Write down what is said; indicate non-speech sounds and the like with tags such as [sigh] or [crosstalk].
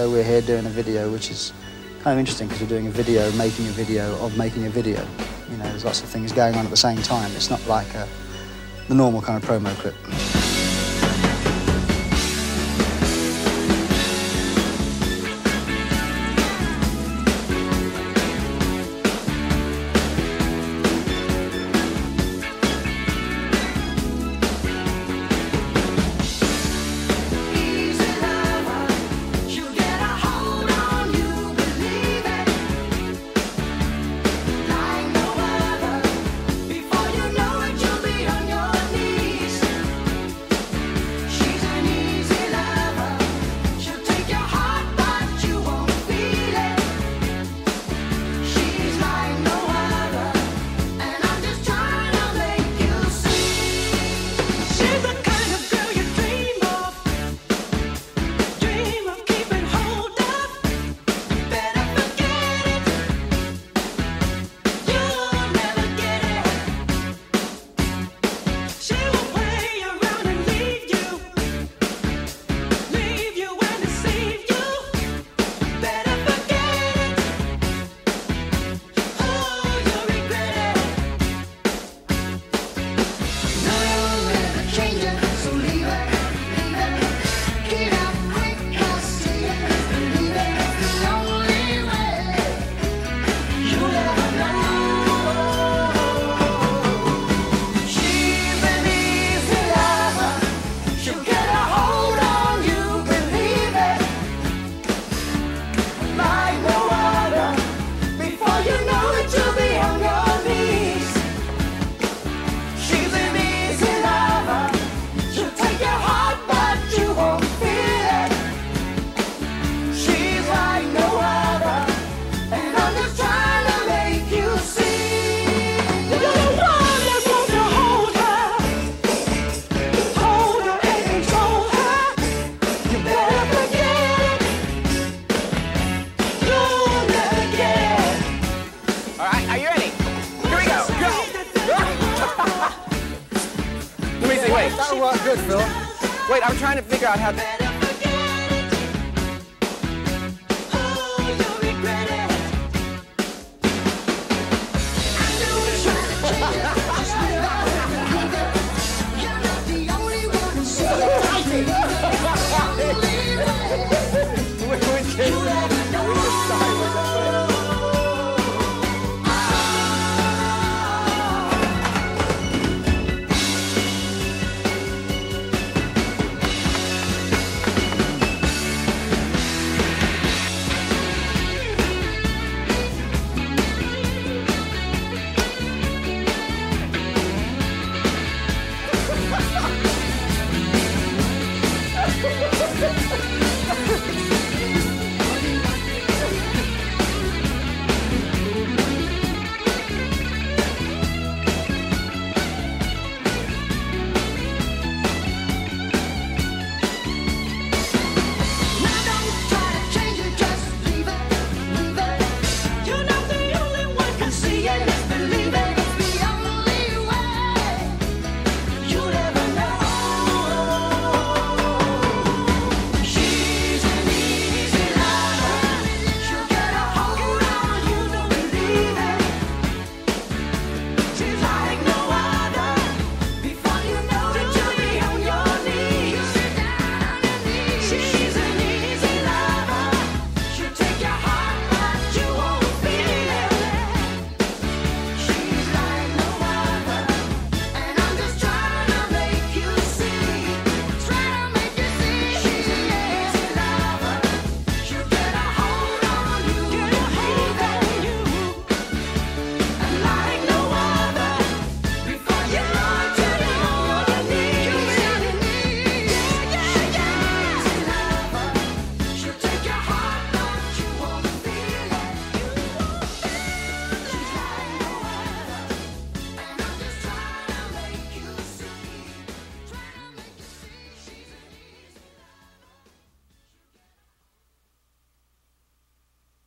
so we're here doing a video, which is kind of interesting because we're doing a video, making a video of making a video. You know, there's lots of things going on at the same time. It's not like a, the normal kind of promo clip. That'll work good, Phil. Wait, I'm trying to figure out how to... [laughs] Yeah.